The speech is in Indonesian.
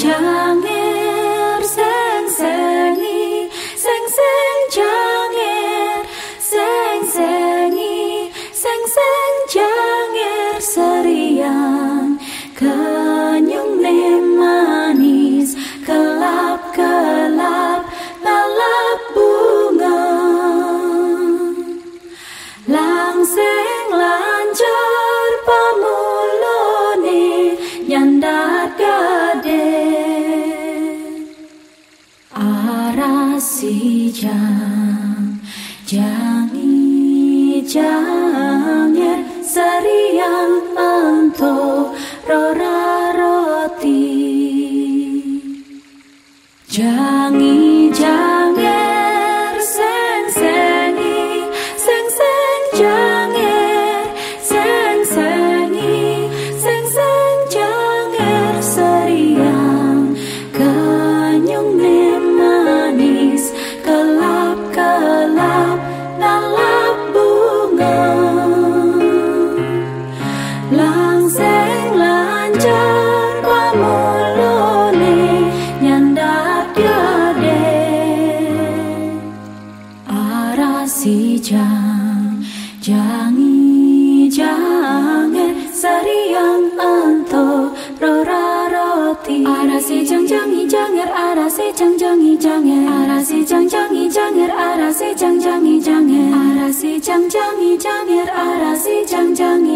janger seng sengi seng seng janger seng sengi seng seng janger serian kenyung manis kelap kelap lalap bunga. Langseng lancar pamulone nyandat arasi jang jangi jange serian anto rora roti. Jangi jang jangi jange seriang anto rora roti. Janger arasi jang jangi janger janger arasi jang jangi janger arasi jang jangi janger arasi jang jangi janger arasi jang jangi janger arasi jang jangi